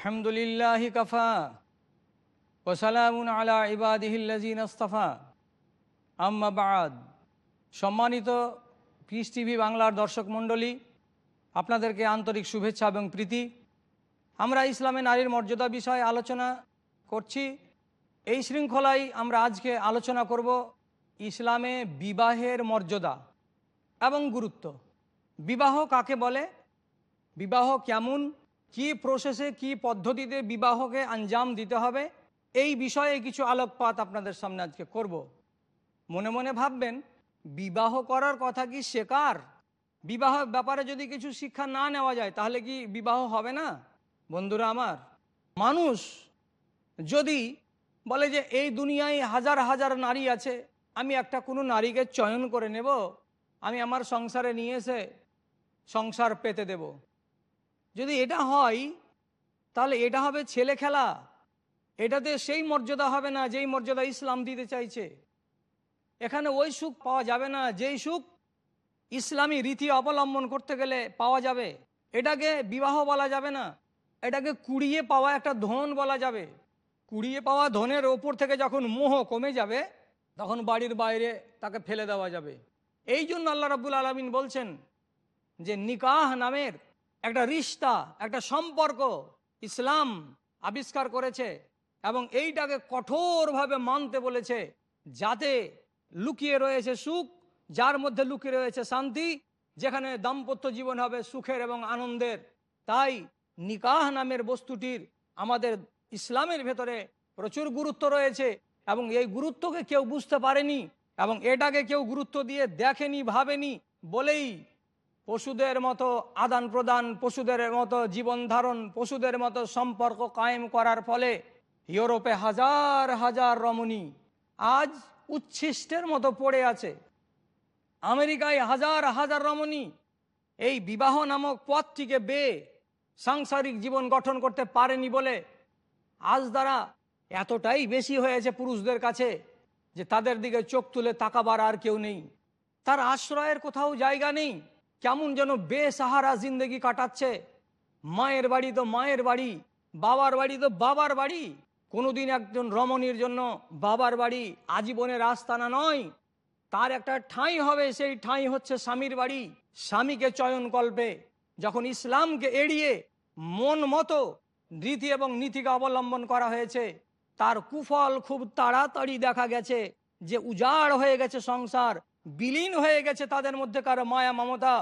আলহামদুলিল্লাহ কফা ওসালামুন আলা ইবাদিহিল্লাজিন আস্তফা। আম্মা বাদ। সম্মানিত পিস টিভি বাংলার দর্শক মণ্ডলী, আপনাদেরকে আন্তরিক শুভেচ্ছা এবং প্রীতি। আমরা ইসলামে নারীর মর্যাদা বিষয়ে আলোচনা করছি। এই শৃঙ্খলায় আমরা আজকে আলোচনা করব ইসলামে বিবাহের মর্যাদা এবং গুরুত্ব। বিবাহ কাকে বলে? বিবাহ কেমন? কি প্রসেসে কি পদ্ধতিতে বিবাহকে আঞ্জাম দিতে হবে, এই বিষয়ে কিছু আলোকপাত আপনাদের সামনে আজকে করব। মনে মনে ভাববেন, বিবাহ করার কথা কি শেখার বিবাহ ব্যাপারে যদি কিছু শিক্ষা না নেওয়া যায়, তাহলে কি বিবাহ হবে না? বন্ধুরা আমার, মানুষ যদি বলে যে, এই দুনিয়ায় হাজার হাজার নারী আছে, আমি একটা কোনো নারীকে চয়ন করে নেব, আমি আমার সংসারে নিয়ে এসে সংসার পেতে দেব। যদি এটা হয়, তাহলে এটা হবে ছেলে খেলা। এটাতে সেই মর্যাদা হবে না যেই মর্যাদা ইসলাম দিতে চাইছে। এখানে ওই সুখ পাওয়া যাবে না, যেই সুখ ইসলামী রীতি অবলম্বন করতে গেলে পাওয়া যাবে। এটাকে বিবাহ বলা যাবে না, এটাকে কুড়িয়ে পাওয়া একটা ধন বলা যাবে। কুড়িয়ে পাওয়া ধনের ওপর থেকে যখন মোহ কমে যাবে, তখন বাড়ির বাইরে তাকে ফেলে দেওয়া যাবে। এই জন্য আল্লাহ রাবুল আলমিন বলছেন যে নিকাহ নামের একটা রিস্তা একটা সম্পর্ক ইসলাম আবিষ্কার করেছে এবং এইটাকে কঠোরভাবে মানতে বলেছে যাতে লুকিয়ে রয়েছে সুখ, যার মধ্যে লুকিয়ে রয়েছে শান্তি, যেখানে দাম্পত্য জীবন হবে সুখের এবং আনন্দের। তাই নিকাহ নামের বস্তুটির আমাদের ইসলামের ভেতরে প্রচুর গুরুত্ব রয়েছে এবং এই গুরুত্বকে কেউ বুঝতে পারেনি এবং এটাকে কেউ গুরুত্ব দিয়ে দেখেনি, ভাবেনি বলেই পশুদের মতো আদান প্রদান, পশুদের মতো জীবন ধারণ, পশুদের মতো সম্পর্ক কায়েম করার ফলে ইউরোপে হাজার হাজার রমণী আজ উচ্ছিষ্টের মতো পড়ে আছে। আমেরিকায় হাজার হাজার রমণী এই বিবাহ নামক পথটিকে বেয়ে সাংসারিক জীবন গঠন করতে পারেনি বলে আজ দ্বারা এতটাই বেশি হয়েছে পুরুষদের কাছে যে তাদের দিকে চোখ তুলে তাকাবার আর কেউ নেই। তার আশ্রয়ের কোথাও জায়গা নেই। কেমন যেন বেসাহারা জিন্দগি কাটাচ্ছে। মায়ের বাড়ি তো মায়ের বাড়ি, বাবার বাড়ি তো বাবার বাড়ি। কোনোদিন একজন রমণীর জন্য বাবার বাড়ি আজীবনের আস্তানা নয়। তার একটা ঠাঁই হবে, সেই ঠাঁই হচ্ছে স্বামীর বাড়ি, স্বামীকে চয়ন কল্পে যখন ইসলামকে এড়িয়ে মন মতো রীতি এবং নীতিকে অবলম্বন করা হয়েছে, তার কুফল খুব তাড়াতাড়ি দেখা গেছে যে উজাড় হয়ে গেছে সংসার। বিলীন হয়ে গেছে তাদের মধ্যে কারও মায়া মমতা।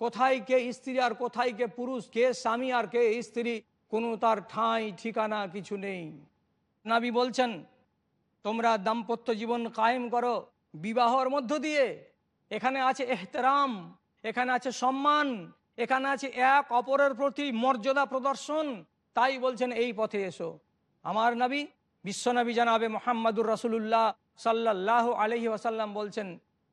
কোথায় কে স্ত্রী আর কোথায় কে পুরুষ, কে স্বামী আর কে স্ত্রী, কোনো তার ঠাঁই ঠিকানা কিছু নেই। নাবি বলছেন, তোমরা দাম্পত্য জীবন কায়েম করো, বিবাহর মধ্য দিয়ে। এখানে আছে এহতেরাম, এখানে আছে সম্মান, এখানে আছে এক অপরের প্রতি মর্যাদা প্রদর্শন। তাই বলছেন, এই পথে এসো। আমার নবী, বিশ্বনবী জানাবে মোহাম্মদুর রসুল্লাহ সাল্লাহ আলহি ওসাল্লাম বলছেন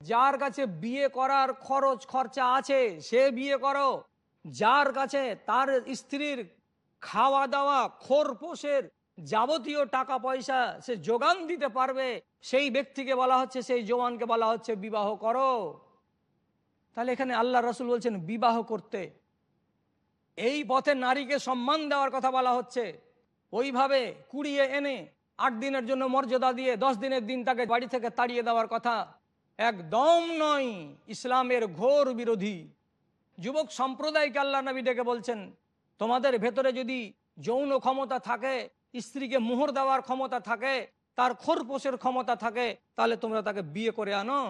যার কাছে বিয়ে করার খরচ খরচা আছে, সে বিয়ে করো। যার কাছে তার স্ত্রীর খাওয়া দাওয়া খোরপোষের যাবতীয় টাকা পয়সা সে যোগান দিতে পারবে, সেই ব্যক্তিকে বলা হচ্ছে, সেই জওয়ানকে বলা হচ্ছে, বিবাহ করো। তাহলে এখানে আল্লাহ রসুল বলছেন, বিবাহ করতে। এই পথে নারীকে সম্মান দেওয়ার কথা বলা হচ্ছে। ওইভাবে কুড়িয়ে এনে আট দিনের জন্য মর্যাদা দিয়ে দশ দিনের দিন তাকে বাড়ি থেকে তাড়িয়ে দেওয়ার কথা। একদম নয়, ইসলামের ঘোর বিরোধী। যুবক সম্প্রদায়কে আল্লাহ নবী ডেকে বলছেন, তোমাদের ভেতরে যদি যৌন ক্ষমতা থাকে, স্ত্রীকে মোহর দেওয়ার ক্ষমতা থাকে, তার খোরপোষের ক্ষমতা থাকে, তাহলে তোমরা তাকে বিয়ে করে আনো।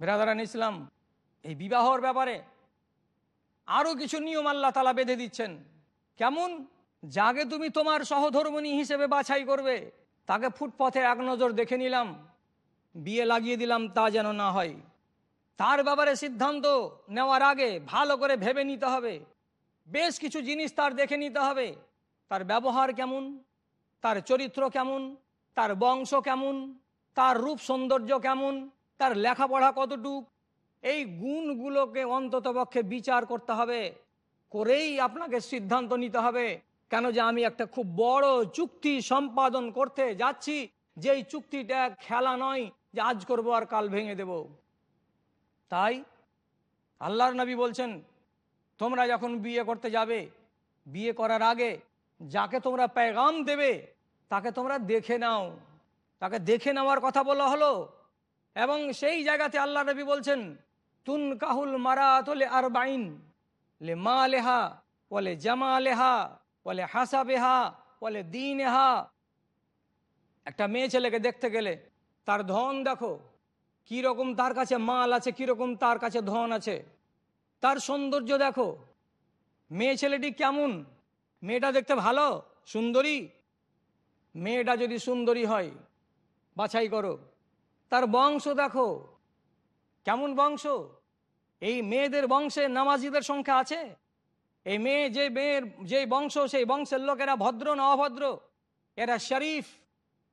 বেরাদারান ইসলাম, এই বিবাহর ব্যাপারে আরও কিছু নিয়ম আল্লাহ তালা বেঁধে দিচ্ছেন। কেমন? যাকে তুমি তোমার সহধর্মণী হিসেবে বাছাই করবে, তাকে ফুটপথে এক নজর দেখে নিলাম। বিয়ে লাগিয়ে দিলাম তা যেন না হয়। তার ব্যাপারে সিদ্ধান্ত নেওয়ার আগে ভালো করে ভেবে নিতে হবে। বেশ কিছু জিনিস তার দেখে নিতে হবে। তার ব্যবহার কেমন? তার চরিত্র কেমন? তার বংশ কেমন? তার রূপ সৌন্দর্য কেমন? তার লেখাপড়া কতটুক? এই গুণগুলোকে অন্ততপক্ষে বিচার করতে হবে। করেই আপনাকে সিদ্ধান্ত নিতে হবে, কেন যে আমি একটা খুব বড় চুক্তি সম্পাদন করতে যাচ্ছি। যেই চুক্তিটা খেলা নয় যে আজ করব আর কাল ভেঙে দেব। তাই আল্লাহর নবী বলছেন, তোমরা যখন বিয়ে করতে যাবে, বিয়ে করার আগে যাকে তোমরা পেগাম দেবে, তাকে তোমরা দেখে নাও। তাকে দেখে নেওয়ার কথা বলা হলো এবং সেই জায়গাতে আল্লাহ নবী বলছেন তুন কাহুল মারা তোলে আর বাইন লে মা লেহা বলে জামা লেহা বলে হাসা বেহা বলে দিন হা একটা মেয়ে ছেলেকে দেখতে গেলে তার ধন দেখো। কি রকম তার কাছে মাল আছে, কি রকম তার কাছে ধন আছে। তার সৌন্দর্য দেখো। মেয়ে ছেলেটি কেমন? মেয়েটা দেখতে ভালো? সুন্দরী? মেয়েটা যদি সুন্দরী হয়, বাছাই করো। তার বংশ দেখো। কেমন বংশ? এই মেয়েদের বংশে নামাজিদের সংখ্যা আছে? এই মেয়ে যে মেয়ের, যে বংশ, সেই বংশের লোক লোকেরা ভদ্র না অভদ্র? এরা শরীফ।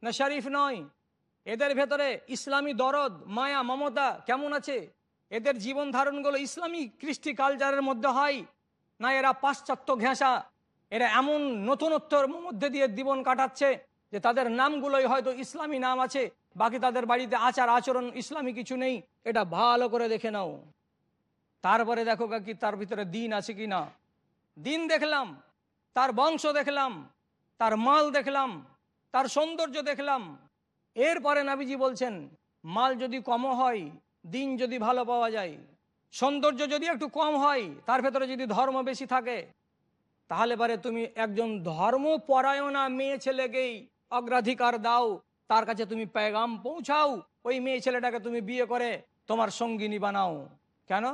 না শরীফ নয়। এদের ভেতরে ইসলামী দরদ, মায়া, মমতা কেমন আছে? এদের জীবন ধারণগুলো ইসলামী কৃষ্টি কালচারের মধ্যে হয় না এরা পাশ্চাত্য ঘেঁষা? এরা এমন নতুনত্বর মধ্যে দিয়ে জীবন কাটাচ্ছে যে তাদের নামগুলোই হয়তো ইসলামী নাম আছে, বাকি তাদের বাড়িতে আচার, আচরণ ইসলামী কিছু নেই। এটা ভালো করে দেখে নাও। তারপরে দেখো কি তার ভিতরে দিন আছে কি না। দিন দেখলাম, তার বংশ দেখলাম, তার মাল দেখলাম, তার সৌন্দর্য দেখলাম এরপরে নাবিজি বলছেন, মাল যদি কম হয়, দিন যদি ভালো পাওয়া যায়, সৌন্দর্য যদি একটু কম হয়, তার ভেতরে যদি ধর্ম বেশি থাকে, তাহলে পরে তুমি একজন ধর্মপরায়ণা মেয়ে ছেলেকেই অগ্রাধিকার দাও, তার কাছে তুমি পেগাম পৌঁছাও, ওই মেয়ে ছেলেটাকে তুমি বিয়ে করে তোমার সঙ্গিনী বানাও। কেন?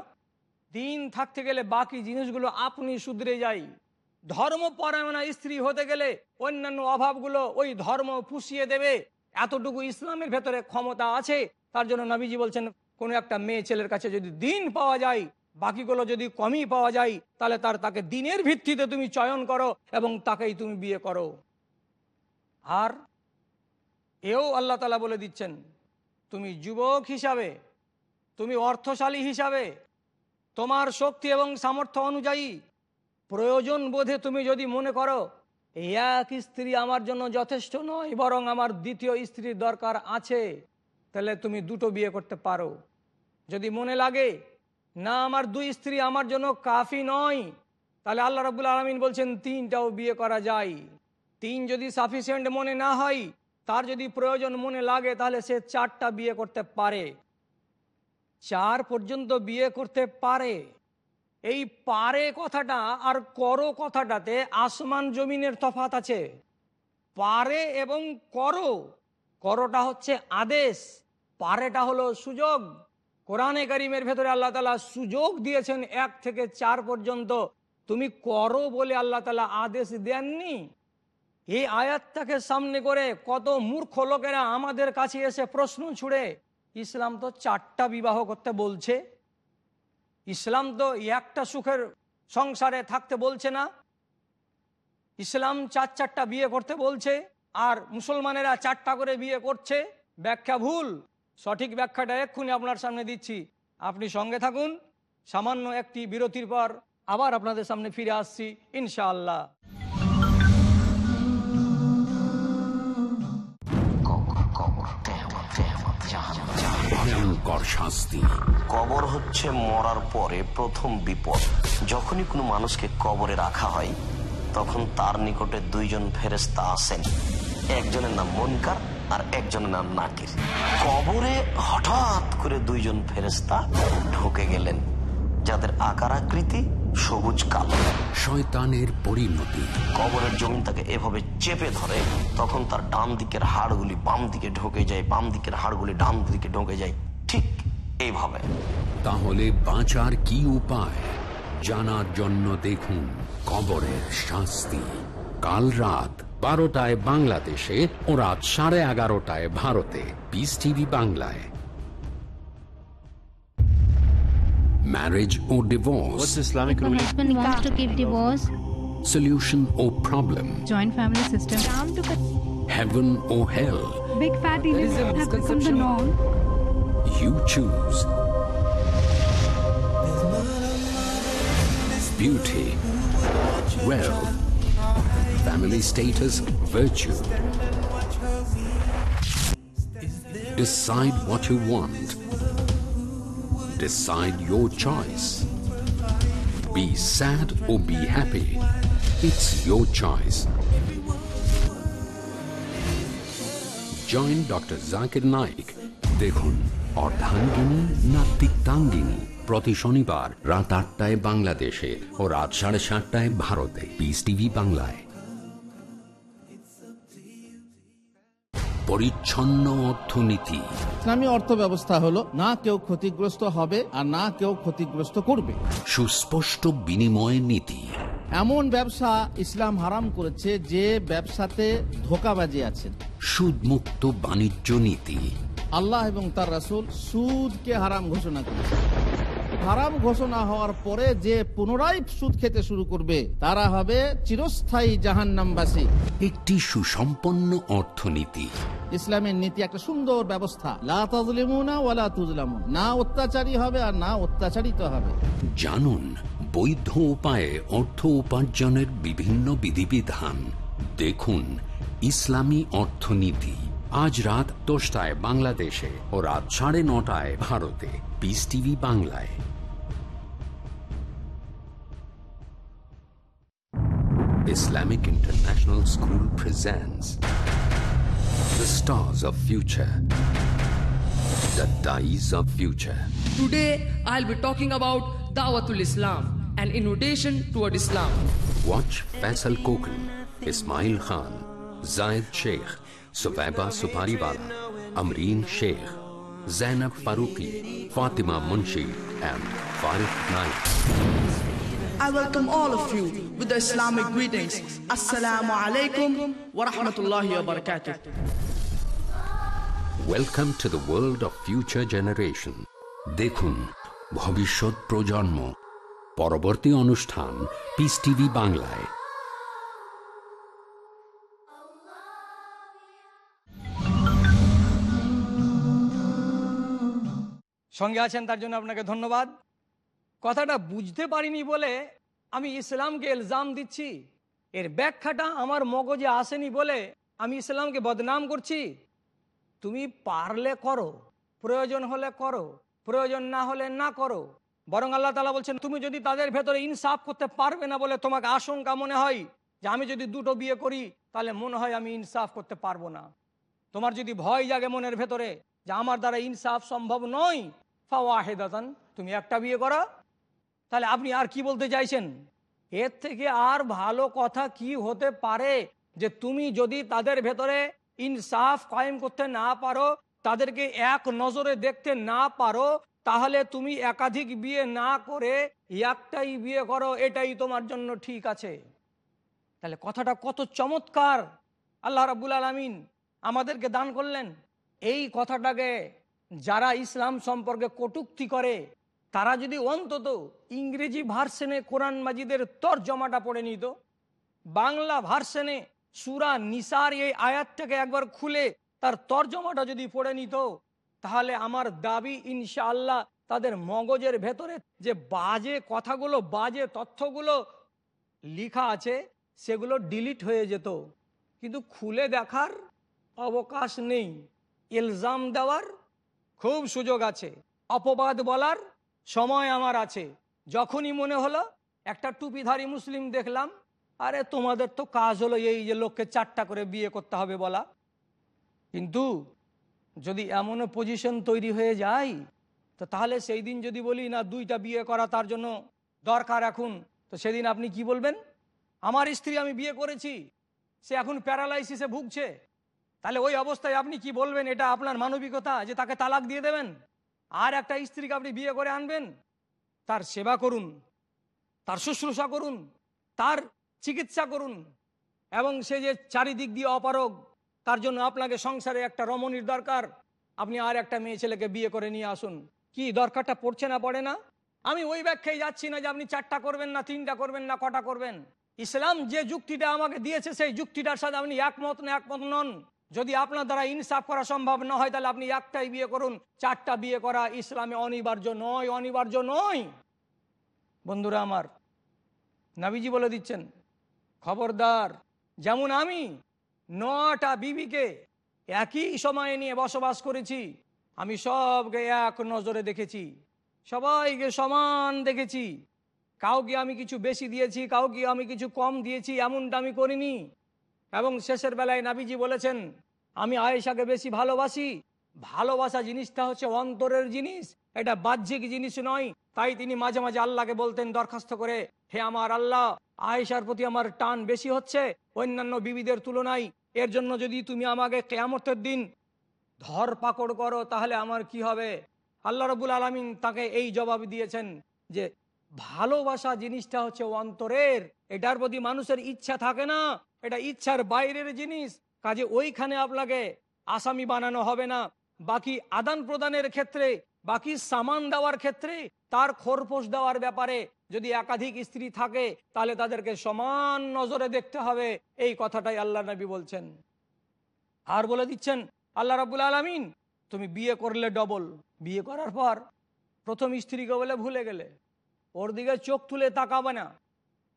দিন থাকতে গেলে বাকি জিনিসগুলো আপনি শুধরে যাই। ধর্মপরায়ণা স্ত্রী হতে গেলে অন্যান্য অভাবগুলো ওই ধর্ম পুষিয়ে দেবে এতটুকু ইসলামের ভেতরে ক্ষমতা আছে, তার জন্য নবীজি বলছেন, কোনো একটা মেয়ে ছেলের কাছে যদি দিন পাওয়া যায়, বাকিগুলো যদি কমই পাওয়া যায়, তাহলে তার তাকে দিনের ভিত্তিতে তুমি চয়ন করো এবং তাকেই তুমি বিয়ে করো। আর এও আল্লাহ তালা বলে দিচ্ছেন, তুমি যুবক হিসাবে, তুমি অর্থশালী হিসাবে, তোমার শক্তি এবং সামর্থ্য অনুযায়ী প্রয়োজন বোধে তুমি যদি মনে করো এই এক স্ত্রী আমার জন্য যথেষ্ট নয়, বরং আমার দ্বিতীয় স্ত্রীর দরকার আছে। তাহলে তুমি দুটো বিয়ে করতে পারো। যদি মনে লাগে, না, আমার দুই স্ত্রী আমার জন্য কাফি নয়, তাহলে আল্লাহ রাবুল আলমিন বলছেন, তিনটাও বিয়ে করা যায়। তিন যদি সাফিসিয়েন্ট মনে না হয়, তার যদি প্রয়োজন মনে লাগে, তাহলে সে চারটা বিয়ে করতে পারে। চার পর্যন্ত বিয়ে করতে পারে। এই পারে কথাটা আর করো কথাটাতে আসমান জমিনের তফাত আছে। পারে এবং করো। করোটা হচ্ছে আদেশ। পারেটা হলো সুযোগ। কোরআনে করিমের ভেতরে আল্লাহ তালা সুযোগ দিয়েছেন এক থেকে চার পর্যন্ত। তুমি করো বলে আল্লাহ তালা আদেশ দেননি। এই আয়াতটাকে সামনে করে কত মূর্খ লোকেরা আমাদের কাছে এসে প্রশ্ন ছুড়ে, ইসলাম তো চারটা বিবাহ করতে বলছে। ইসলাম তো একটা সুখের সংসারে থাকতে বলছে না। ইসলাম চার চারটা বিয়ে করতে বলছে আর মুসলমানেরা চারটা করে বিয়ে করছে। ব্যাখ্যা ভুল। সঠিক ব্যাখ্যাটা এক্ষুনি আপনার সামনে দিচ্ছি। আপনি সঙ্গে থাকুন। সামান্য একটি বিরতির পর আবার আপনাদের সামনে ফিরে আসছি, ইনশাআল্লাহ। কবর হচ্ছে মরার পরে প্রথম বিপদ। যখনই কোনো মানুষকে কবরে রাখা হয়, তখন তার নিকটে দুইজন ফেরেস্তা আসেন। একজনের নাম মনকার আর একজনের নাম নাকির। কবরে হঠাৎ করে দুইজন ফেরেস্তা ঢুকে গেলেন। যাদের আকার আকৃতি সবুজ কালো। শয়তানের পরিণতি। কবরের জমিন তাকে এভাবে চেপে ধরে তখন তার ডান দিকের হাড়গুলি বাম দিকে ঢোকে যায় বাম দিকের হাড়গুলি ডান দিকে ঢোকে যায়। ঠিক এইভাবে। তাহলে বাঁচার কি উপায়? জানার জন্য দেখুন কবরের শাস্তি। কাল রাত বারোটায় বাংলাদেশে ও রাত সাড়ে এগারোটায় ভারতে। পিস টিভি বাংলায়। marriage or divorce. What's Islamic husband wants to give divorce. Solution or problem. Joint family system. Heaven or hell. Big fat Islam has become the norm. You choose. Beauty, wealth, family status, virtue. Decide what you want decide your choice. Be sad or be happy. It's your choice. Join doctor Zakir Naik দেখুন, অর্ধাঙ্গিনী না তিক্তাঙ্গিনী? প্রতি শনিবার রাত আটটায় বাংলাদেশে ও রাত সাড়ে সাতটায় ভারতে। পিস টিভি বাংলায়। পরিচ্ছন্ন অর্থনীতি। ইসলামী অর্থ ব্যবস্থা হলো না কেউ ক্ষতিগ্রস্ত হবে আর না কেউ ক্ষতিগ্রস্ত করবে। সুস্পষ্ট বিনিময় নীতি। এমন ব্যবসা ইসলাম হারাম করেছে যে ব্যবসাতে ধোকাবাজি আছে। সুদমুক্ত বাণিজ্য নীতি। আল্লাহ এবং তার রাসূল সুদকে হারাম ঘোষণা করেছে। হারাম ঘোষণা হওয়ার পরে যে পুনরায় সুদ খেতে শুরু করবে তারা হবে চিরস্থায়ী জাহান্নামবাসী। একটি সুসম্পন্ন অর্থনীতি। ইসলামের নীতি একটা সুন্দর ব্যবস্থা। না অত্যাচারী হবে আর না অত্যাচারিত হবে। জানুন বৈধ উপায়ে অর্থ উপার্জনের বিভিন্ন বিধিবিধান। দেখুন ইসলামী অর্থনীতি। আজ রাত দশটায় বাংলাদেশে ও রাত সাড়ে নটায় ভারতে। পিস টিভি বাংলায় Islamic International School presents The Stars of Future The Dice of Future Today, I'll be talking about Dawatul Islam, an invitation toward Islam. Watch Faisal Kokan, Ismail Khan, Zayed Sheikh, Subaiba Supariwala, Amreen Sheikh, Zainab Faruqi, Fatima Munshi, and Farid Naik. I welcome all of you with the Islamic greetings. Assalamu alaikum wa rahmatullahi wa barakatuh. Welcome to the world of future generation. দেখুন ভবিষ্যৎ প্রজন্ম পরবর্তী অনুষ্ঠান piece TV বাংলায় সঙ্গে আছেন, তার জন্য আপনাকে ধন্যবাদ। কথাটা বুঝতে পারিনি বলে আমি ইসলামকে ইলজাম দিচ্ছি। এর ব্যাখ্যাটা আমার মগজে আসেনি বলে আমি ইসলামকে বদনাম করছি। তুমি পারলে করো, প্রয়োজন হলে করো, প্রয়োজন না হলে না করো। বরং আল্লাহ তালা বলছেন, তুমি যদি তাদের ভেতরে ইনসাফ করতে পারবে না বলে তোমাকে আশঙ্কা মনে হয় যে আমি যদি দুটো বিয়ে করি, তাহলে মনে হয় আমি ইনসাফ করতে পারব না। তোমার যদি ভয় জাগে মনের ভেতরে যে আমার দ্বারা ইনসাফ সম্ভব নয় ফাওয়াহেদাতান, তুমি একটা বিয়ে করো। তাহলে আপনি আর কি বলতে চাইছেন? এর থেকে আর ভালো কথা কি হতে পারে যে তুমি যদি তাদের ভেতরে ইনসাফ কায়েম করতে না পারো, তাদেরকে এক নজরে দেখতে না পারো, তাহলে তুমি একাধিক বিয়ে না করে একটাই বিয়ে করো, এটাই তোমার জন্য ঠিক আছে। তাহলে কথাটা কত চমৎকার! আল্লাহ রাবুল আলমিন আমাদেরকে দান করলেন। এই কথাটাকে যারা ইসলাম সম্পর্কে কটুক্তি করে, তারা যদি অন্তত ইংরেজি ভার্সেনে কোরআন মাজিদের তর্জমাটা পড়ে নিত, বাংলা ভার্সেনে সুরা নিসার এই আয়াতটাকে একবার খুলে তার তর্জমাটা যদি পড়ে নিত, তাহলে আমার দাবি ইনশাআল্লাহ তাদের মগজের ভেতরে যে বাজে কথাগুলো, বাজে তথ্যগুলো লিখা আছে, সেগুলো ডিলিট হয়ে যেত। কিন্তু খুলে দেখার অবকাশ নেই এলজাম দেওয়ার খুব সুযোগ আছে। অপবাদ বলার সময় আমার আছে। যখনই মনে হলো, একটা টুপিধারী মুসলিম দেখলাম, আরে তোমাদের তো কাজ হলো এই যে লোককে চারটা করে বিয়ে করতে হবে বলা। কিন্তু যদি এমনও পজিশন তৈরি হয়ে যায়, তো তাহলে সেই দিন যদি বলি, না, দুইটা বিয়ে করা তার জন্য দরকার এখন, তো সেদিন আপনি কি বলবেন? আমার স্ত্রী আমি বিয়ে করেছি, সে এখন প্যারালাইসিসে ভুগছে। তাহলে ওই অবস্থায় আপনি কি বলবেন? এটা আপনার মানবিকতা যে তাকে তালাক দিয়ে দেবেন? আর একটা স্ত্রীকে আপনি বিয়ে করে আনবেন? তার সেবা করুন, তার শুশ্রূষা করুন, তার চিকিৎসা করুন, এবং সে যে চারিদিক দিয়ে অপারগ, তার জন্য আপনাকে সংসারে একটা রমণীর দরকার। আপনি আর একটা মেয়ে ছেলেকে বিয়ে করে নিয়ে আসুন। কি, দরকারটা পড়ছে না, পড়ে না? আমি ওই ব্যাখ্যায় যাচ্ছি না যে আপনি চারটা করবেন না, তিনটা করবেন না, কটা করবেন। ইসলাম যে যুক্তিটা আমাকে দিয়েছে, সেই যুক্তিটার সাথে আপনি একমত না একমত নন। যদি আপনার দ্বারা ইনসাফ করা সম্ভব না হয়, তাহলে আপনি একটাই বিয়ে করুন। চারটা বিয়ে করা ইসলামে অনিবার্য নয় অনিবার্য নয়। বন্ধুরা আমার, নাবিজি বলে দিচ্ছেন, খবরদার, যেমন আমি নটা বিবিকে একই সময়ে নিয়ে বসবাস করেছি, আমি সবকে এক নজরে দেখেছি, সবাইকে সমান দেখেছি। কাউকে আমি কিছু বেশি দিয়েছি, কাউকে আমি কিছু কম দিয়েছি, এমনটা আমি করিনি। এবং শেষের বেলায় নাবিজি বলেছেন, আমি আয়েশাকে বেশি ভালোবাসি। ভালোবাসা জিনিসটা হচ্ছে অন্তরের জিনিস। এটা বাহ্যিক জিনিস নয়। তাই তিনি মাঝে মাঝে আল্লাহকে বলতেন, দরখাস্ত করে, হে আমার আল্লাহ, আয়েশার প্রতি আমার টান বেশি হচ্ছে, অন্যান্য বিবিদের তুলনায়। এর জন্য যদি তুমি আমাকে কেয়ামতের দিন ধর পাকড় করো, তাহলে আমার কি হবে? আল্লাহ রবুল আলমিন তাকে এই জবাব দিয়েছেন যে, ভালোবাসা জিনিসটা হচ্ছে অন্তরের। এটার প্রতি মানুষের ইচ্ছা থাকে না। এটা ইচ্ছার বাইরের জিনিস, কাজে ওইখানে আপনাকে আসামি বানানো হবে না। বাকি আদান প্রদানের ক্ষেত্রে, বাকি সামান দেওয়ার ক্ষেত্রে, তার খোরপোশ দেওয়ার ব্যাপারে যদি একাধিক স্ত্রী থাকে, তাহলে তাদেরকে সমান নজরে দেখতে হবে। এই কথাটাই আল্লাহ নবী বলছেন। আর বলে দিচ্ছেন, আল্লাহ রাবুল আলমিন, তুমি বিয়ে করলে ডবল বিয়ে করার পর প্রথম স্ত্রীকে বলে ভুলে গেলে। ওর দিকে চোখ তুলে তাকাবে না।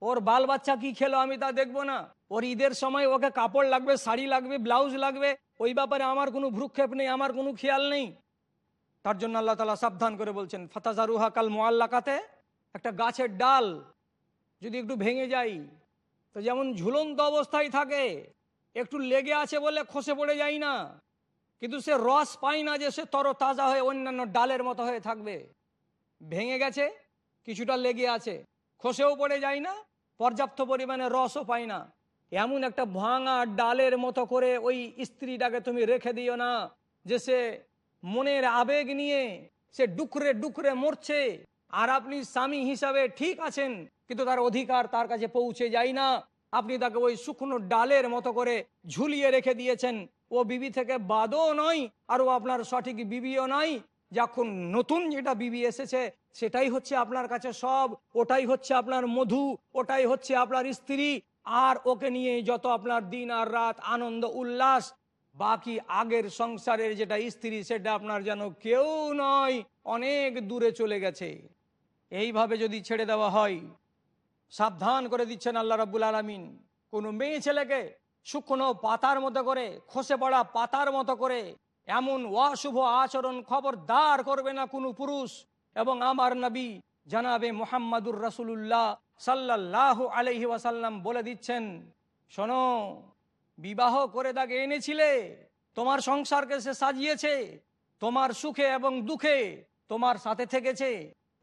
ওর বাল বাচ্চা কি খেলো আমি তা দেখব না। ওর ঈদের সময় ওকে কাপড় লাগবে শাড়ি লাগবে ব্লাউজ লাগবে ওই ব্যাপারে আমার কোনো ভ্রুক্ষেপ নেই আমার কোনো খেয়াল নেই তার জন্য আল্লাহ তালা সাবধান করে বলছেন ফাতাজারুহা কাল মোয়াল্লাকাতে একটা গাছের ডাল যদি একটু ভেঙে যাই তো যেমন ঝুলন্ত অবস্থায় থাকে একটু লেগে আছে বলে খসে পড়ে যায় না কিন্তু সে রস পায় না যে সে তর তাজা হয়ে অন্যান্য ডালের মতো হয়ে থাকবে ভেঙে গেছে কিছুটা লেগে আছে খসেও পড়ে যায় না পর্যাপ্ত পরিমাণে রসও পায় না এমন একটা ভাঙা ডালের মতো করে ওই স্ত্রীটাকে তুমি রেখে দিও না, যে সে মনের আবেগ নিয়ে সে ডুকরে ডুকরে মরছে। আর আপনি স্বামী হিসাবে ঠিক আছেন, কিন্তু তার অধিকার তার কাছে পৌঁছে যায় না। আপনি তাকে ওই শুকনো ডালের মতো করে ঝুলিয়ে রেখে দিয়েছেন। ও বিবি থেকে বাদও নয়, আর ও আপনার সঠিক বিবিও নয়। যখন নতুন যেটা বিবি এসেছে, সেটাই হচ্ছে আপনার কাছে সব, ওটাই হচ্ছে আপনার মধু, ওটাই হচ্ছে আপনার স্ত্রী। আর ওকে নিয়ে যত আপনার দিন আর রাত আনন্দ, উল্লাস, বাকি আগের সংসারের যেটা স্ত্রী, সেটা আপনার যেন কেউ নয়, অনেক দূরে চলে গেছে। এইভাবে যদি ছেড়ে দেওয়া হয়, সাবধান করে দিচ্ছেন আল্লাহ রাবুল আলমিন। কোনো মেয়ে ছেলেকে শুকনো পাতার মতো করে, খসে পড়া পাতার মতো করে, এমন অশুভ আচরণ খবরদার করবে না কোনো পুরুষ। এবং আমার নবী জানাবে মোহাম্মদুর রসুল্লাহ সাল্লাহ আলহি ওয়াসাল্লাম বলে দিচ্ছেন, শোনো, বিবাহ করে তাকে এনেছিলে, তোমার সংসারকে সে সাজিয়েছে, তোমার সুখে এবং দুঃখে তোমার সাথে থেকেছে।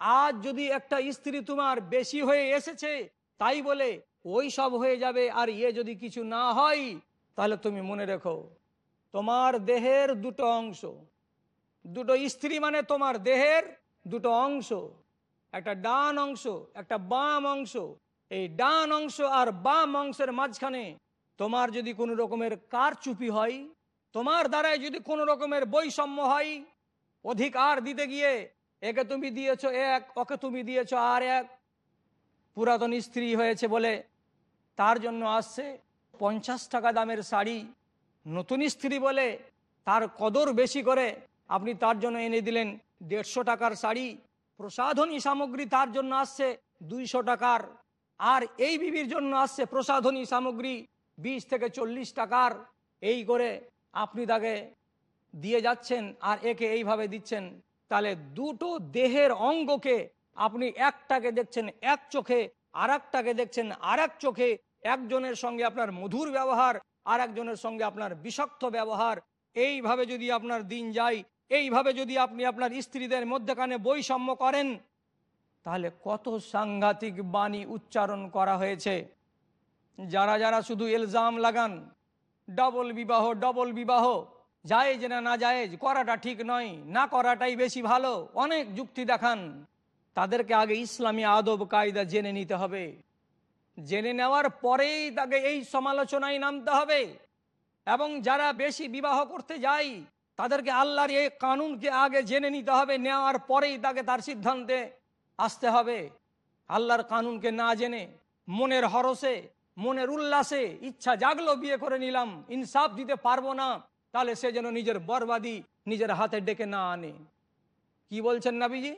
আজ যদি একটা স্ত্রী তোমার বেশি হয়ে এসেছে, তাই বলে ওই সব হয়ে যাবে আর ইয়ে যদি কিছু না হয়, তাহলে তুমি মনে রেখো, তোমার দেহের দুটো অংশ, দুটো স্ত্রী মানে তোমার দেহের দুটো অংশ একটা ডান অংশ, একটা বাম অংশ। এই ডান অংশ আর বাম অংশের মাঝখানে তোমার যদি কোনো রকমের কারচুপি হয়, তোমার দ্বারাই যদি কোনো রকমের বৈষম্য হয় অধিকার দিতে গিয়ে একে তুমি দিয়েছ এক, ওকে তুমি দিয়েছ আর এক। পুরাতন স্ত্রী হয়েছে বলে তার জন্য আসছে পঞ্চাশ টাকা দামের শাড়ি। নতুন স্ত্রী বলে তার কদর বেশি করে আপনি তার জন্য এনে দিলেন দেড়শো টাকার শাড়ি। প্রসাধনী সামগ্রী তার জন্য আসছে দুইশো টাকার, আর এই বিবির জন্য আসছে প্রসাধনী সামগ্রী বিশ থেকে চল্লিশ টাকার। এই করে আপনি তাকে দিয়ে যাচ্ছেন আর একে এইভাবে দিচ্ছেন। তাহলে দুটো দেহের অঙ্গকে আপনি একটাকে দেখছেন এক চোখে আর একটাকে দেখছেন আর এক চোখে। একজনের সঙ্গে আপনার মধুর ব্যবহার আর একজনের সঙ্গে আপনার বিষাক্ত ব্যবহার। এইভাবে যদি আপনার দিন যায় এইভাবে যদি আপনি আপনার স্ত্রীদের মধ্যেখানে বৈষম্য করেন, তাহলে কত সাংঘাতিক বাণী উচ্চারণ করা হয়েছে। যারা যারা শুধু এলজাম লাগান, ডবল বিবাহ ডবল বিবাহ, জায়েজ না না জায়েজ, করাটা ঠিক নয়, না করাটাই বেশি ভালো, অনেক যুক্তি দেখান, তাদেরকে আগে ইসলামী আদব, কায়দা জেনে নিতে হবে। জেনে নেওয়ার পরেই তাকে এই সমালোচনায় নামতে হবে। এবং যারা বেশি বিবাহ করতে যায় তাদেরকে আল্লাহর এই কানুনকে আগে জেনে নিতে হবে, নেওয়ার পরেই তাকে তার সিদ্ধান্তে আসতে হবে। আল্লাহর কানুনকে না জেনে মনের হরসে মনের উল্লাসে ইচ্ছা জাগলো, বিয়ে করে নিলাম, ইনসাফ দিতে পারব না, তাহলে সে যেন নিজের বরবাদি নিজের হাতে ডেকে না আনে। কি বলছেন নাবিজি?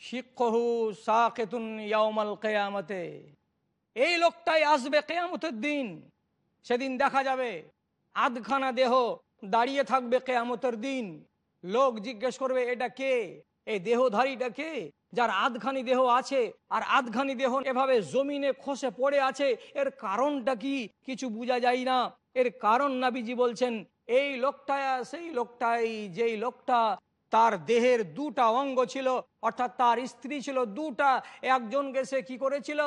শিক্ষহু সাকেতুন ইয়াউমাল কেয়ামতে। এই লোকটাই আসবে কেয়ামতের দিন। সেদিন দেখা যাবে আধখানা দেহ দাঁড়িয়ে থাকবে কেয়ামতের দিন। লোক জিজ্ঞেস করবে, এটা কে? এই দেহধারীটা কে? যার আধখানি দেহ আছে আর আধখানি দেহ এভাবে জমিনে খসে পড়ে আছে, এর কারণটা কি? কিছু বোঝা যায় না। এর কারণ নাবিজি বলছেন, এই লোকটা, সেই লোকটাই, যেই লোকটা তার দেহের দুটা অঙ্গ ছিল, অর্থাৎ তার স্ত্রী ছিল দুটা, একজনকে সে কি করেছিল?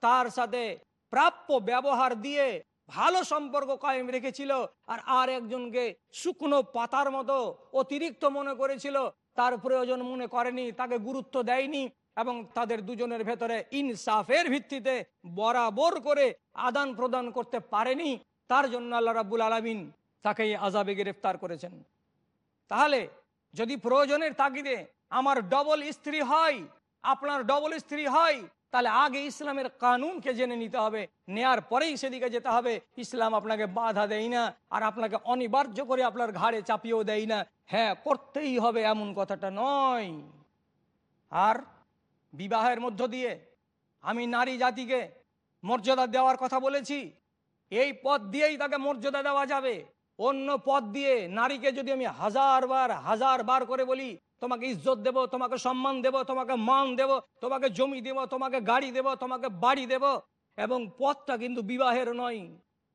তার সাথে প্রাপ্য ব্যবহার দিয়ে ভালো সম্পর্ক কায়েম রেখেছিল আর আর একজনকে শুকনো পাতার মতো অতিরিক্ত মনে করেছিল। তার প্রয়োজন মনে করেনি, তাকে গুরুত্ব দেয়নি এবং তাদের দুজনের ভেতরে ইনসাফের ভিত্তিতে বরাবর করে আদান প্রদান করতে পারেনি। তার জন্য আল্লাহ রাবুল আলমিন তাকে এই আজাবে গ্রেফতার করেছেন। তাহলে যদি প্রয়োজনের তাগিদে আমার ডবল স্ত্রী হয়, আপনার ডবল স্ত্রী হয় তাহলে আগে ইসলামের কানুনকে জেনে নিতে হবে, নেয়ার পরেই সেদিকে যেতে হবে। ইসলাম আপনাকে বাধা দেয় না, আর আপনাকে অনিবার্য করে আপনার ঘাড়ে চাপিয়েও দেয় না। হ্যাঁ করতেই হবে এমন কথাটা নয়। আর বিবাহের মধ্য দিয়ে আমি নারী জাতিকে মর্যাদা দেওয়ার কথা বলেছি, এই পথ দিয়েই তাকে মর্যাদা দেওয়া যাবে। অন্য পথ দিয়ে নারীকে যদি আমি হাজার বার হাজার বার করে বলি তোমাকে ইজ্জত দেব, তোমাকে সম্মান দেব, তোমাকে মান দেব, তোমাকে জমি দেব, তোমাকে গাড়ি দেব, তোমাকে বাড়ি দেব। এবং পথটা কিন্তু বিবাহের নয়।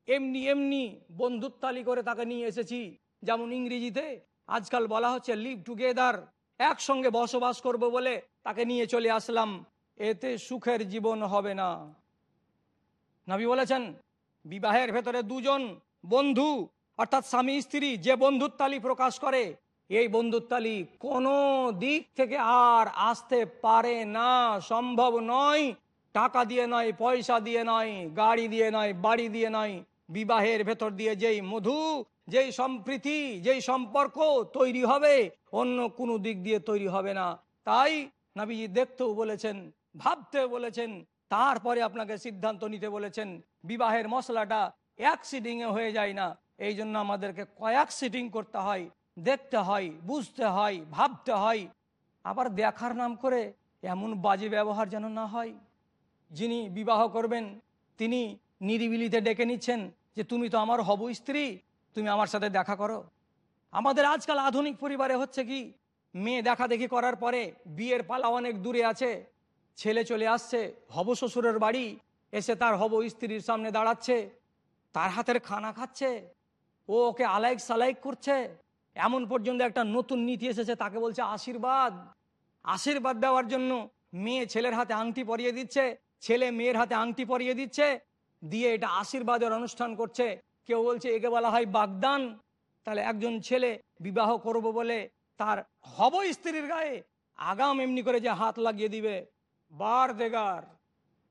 এমনি এমনি বন্ধুত্বালি করে তাকে নিয়ে এসেছি। যেমন ইংরেজিতে আজকাল বলা হচ্ছে লিভ টুগেদার একসঙ্গে বসবাস করব বলে তাকে নিয়ে চলে আসলাম। এতে সুখের জীবন হবে না। নবী বলেছেন, বিবাহের ভেতরে দুজন বন্ধু, অর্থাৎ স্বামী স্ত্রী, যে বন্ধুত্বালি প্রকাশ করে এই বন্ধুত্বালি কোনো দিক থেকে আর আসতে পারে না, সম্ভব নয়। টাকা দিয়ে নয়, পয়সা দিয়ে নয়, গাড়ি দিয়ে নয়, বাড়ি দিয়ে নয়, বিবাহের ভেতর দিয়ে যেই মধু, যেই সম্প্রীতি, যেই সম্পর্ক তৈরি হবে, অন্য কোনো দিক দিয়ে তৈরি হবে না। তাই নাবিজি দেখতেও বলেছেন, ভাবতেও বলেছেন, তারপরে আপনাকে সিদ্ধান্ত নিতে বলেছেন, বিবাহের মশলাটা এক সিটিংয়ে হয়ে যায় না। এই জন্য আমাদেরকে কয়েক সিটিং করতে হয়। দেখতে হয়, বুঝতে হয়, ভাবতে হয়। আবার দেখার নাম করে এমন বাজে ব্যবহার যেন না হয়। যিনি বিবাহ করবেন, তিনি নিরিবিলিতে ডেকে নিচ্ছেন যে, তুমি তো আমার হব স্ত্রী, তুমি আমার সাথে দেখা করো। আমাদের আজকাল আধুনিক পরিবারে হচ্ছে কি, মেয়ে দেখা দেখি করার পরে বিয়ের পালা অনেক দূরে আছে। ছেলে চলে আসছে, হব শ্বশুরের বাড়ি, এসে তার হব স্ত্রীর সামনে দাঁড়াচ্ছে, তার হাতের খানা খাচ্ছে, ও ওকে আলাইক সালাইক করছে এমন পর্যন্ত একটা নতুন নীতি এসেছে, তাকে বলছে আশীর্বাদ। আশীর্বাদ দেওয়ার জন্য মেয়ে ছেলের হাতে আংটি পরিয়ে দিচ্ছে, ছেলে মেয়ের হাতে আংটি পরিয়ে দিচ্ছে, দিয়ে এটা আশীর্বাদের অনুষ্ঠান করছে। কেউ বলছে, একে বলা হয় বাগদান। তাহলে একজন ছেলে বিবাহ করব বলে তার হব স্ত্রীর গায়ে আগাম এমনি করে যে হাত লাগিয়ে দিবে। বার দেগার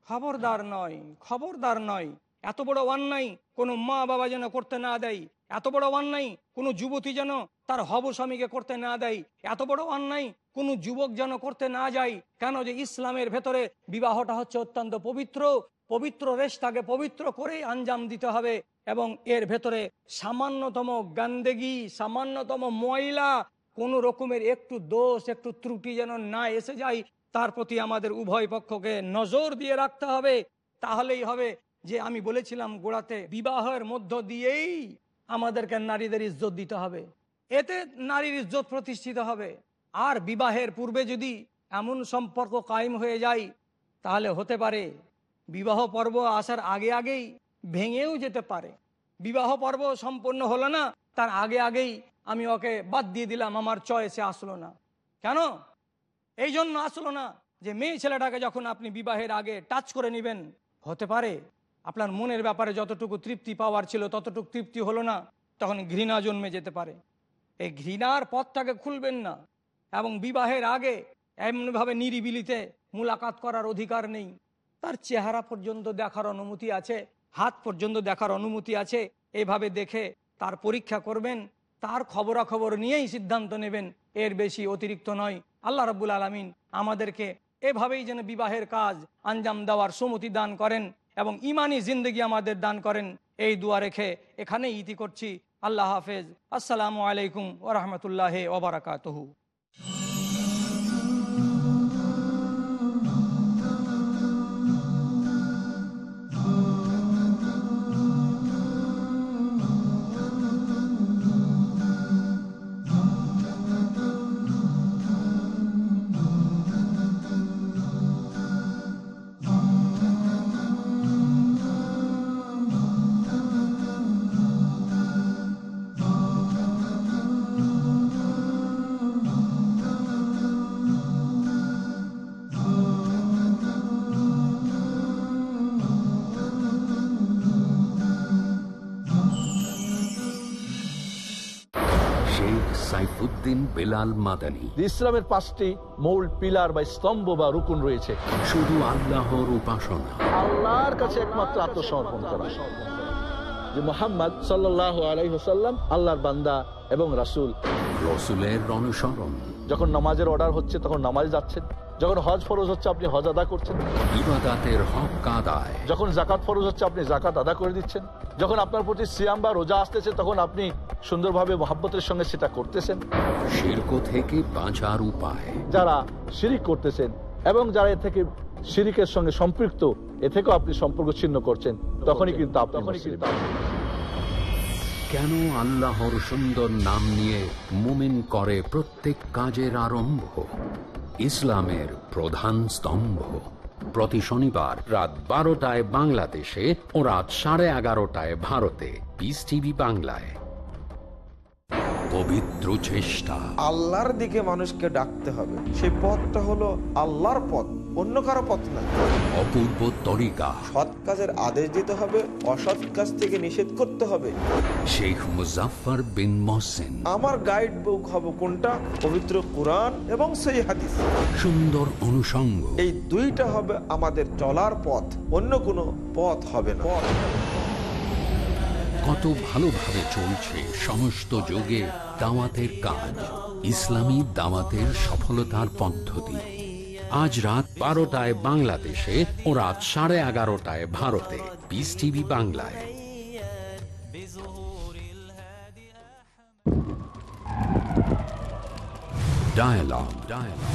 খবরদার নয় খবরদার নয়। এত বড় অন্যায় কোনো মা বাবা যেন করতে না দেয়, এত বড় অন্যায় কোনো যুবতী যেন তার হব স্বামীকে করতে না দেয়, এত বড় অন্যায় কোনো যুবক যেন করতে না যায়, কেন যে ইসলামের ভেতরে বিবাহটা হচ্ছে অত্যন্ত পবিত্র পবিত্র রেশটাকে পবিত্র করেই আঞ্জাম দিতে হবে এবং এর ভেতরে সামান্যতম গান্দেগি, সামান্যতম ময়লা, কোনো রকমের একটু দোষ, একটু ত্রুটি যেন না এসে যায়, তার প্রতি আমাদের উভয় পক্ষকে নজর দিয়ে রাখতে হবে, তাহলেই হবে যে আমি বলেছিলাম গোড়াতে বিবাহের মধ্য দিয়েই আমাদেরকে নারীদের ইজ্জত দিতে হবে। এতে নারীর ইজ্জত প্রতিষ্ঠিত হবে। আর বিবাহের পূর্বে যদি এমন সম্পর্ক কায়েম হয়ে যায়, তাহলে হতে পারে বিবাহ পর্ব আসার আগে আগেই ভেঙেও যেতে পারে। বিবাহ পর্ব সম্পন্ন হলো না, তার আগে আগেই আমি ওকে বাদ দিয়ে দিলাম, আমার চয়েসে আসলো না। কেন? এই জন্য আসলো না যে মেয়ে ছেলেটাকে যখন আপনি বিবাহের আগে টাচ করে নেবেন, হতে পারে আপনার মনের ব্যাপারে যতটুকু তৃপ্তি পাওয়ার ছিল, ততটুকু তৃপ্তি হলো না, তখন ঘৃণা জন্মে যেতে পারে। এই ঘৃণার পথটাকে খুলবেন না এবং বিবাহের আগে এমনভাবে নিরিবিলিতে মুলাকাত করার অধিকার নেই। তার চেহারা পর্যন্ত দেখার অনুমতি আছে, হাত পর্যন্ত দেখার অনুমতি আছে, এভাবে দেখে তার পরীক্ষা করবেন, তার খবরাখবর নিয়েই সিদ্ধান্ত নেবেন, এর বেশি অতিরিক্ত নয়। আল্লাহ রাব্বুল আলমিন আমাদেরকে এভাবেই যেন বিবাহের কাজ আঞ্জাম দেওয়ার সুমতি দান করেন। এবং ইমানি জিন্দগি আমাদের দান করেন। এই দোয়া রেখে এখানেই ইতি করছি। আল্লাহ হাফেজ। আসসালামু আলাইকুম ওরহমতুল্লাহ ওবরাকাতহু বেলাল মাদানী। ইসলামের পাঁচটি মূল পিলার বা স্তম্ভ বা রুকুন রয়েছে। শুধু আল্লাহর উপাসনা। আল্লাহর কাছে একমাত্র আত্মসমর্পণ করা। যে মোহাম্মদ সাল্লাহ আলাইসাল্লাম আল্লাহর বান্দা এবং রাসূল। রসুলের অনুসরণ। যখন নামাজের অর্ডার হচ্ছে তখন নামাজ যাচ্ছেন। যখন হজ ফরজ হচ্ছে আপনি হজ আদা করছেন। ইবাদাতের হক কাদায়। যখন জাকাত ফরজ হচ্ছে আপনি জাকাত আদা করে দিচ্ছেন। যখন আপনার প্রতি সিয়াম বা রোজা আসতেছে তখন আপনি সুন্দরভাবে মহাব্বতের সঙ্গে সেটা করতেছেন। শির্ক থেকে বাঁচার উপায়। যারা শিরিক করতেছেন এবং যারা এ থেকে শিরিকের সঙ্গে সম্পৃক্ত এ থেকেও আপনি সম্পর্ক ছিন্ন করছেন তখনই কিন্তু আপনি মুসলিম। কেন আল্লাহর সুন্দর নাম নিয়ে মুমিন করে প্রত্যেক কাজের আরম্ভ? ইসলামের প্রধান স্তম্ভ। প্রতি শনিবার রাত বারোটায় বাংলাদেশে ও রাত সাড়ে এগারোটায় ভারতে। পিস টিভি বাংলায়। পবিত্র চেষ্টা। আল্লাহর দিকে মানুষকে ডাকতে হবে। সেই পথটা হলো আল্লাহর পথ অন্য কারও পথ না। অপূর্ব তরিকা। সৎ কাজের আদেশ দিতে হবে অসৎ কাজ থেকে নিষেধ করতে হবে। শেখ মুজাফর বিন মহসিন। আমার গাইড বুক হবে কোনটা? পবিত্র কোরআন এবং সেই হাদিস। সুন্দর অনুষঙ্গ। এই দুইটা হবে আমাদের চলার পথ অন্য কোনো পথ হবে না। কত ভালোভাবে চলছে সমস্ত যুগে দাওয়াতের কাজ, ইসলামী দাওয়াতের সফলতার পদ্ধতি আজ রাত বারোটায় বাংলাদেশে ও রাত সাড়ে এগারোটায় ভারতে পিস টিভি বাংলায় Dialogue. Dialogue.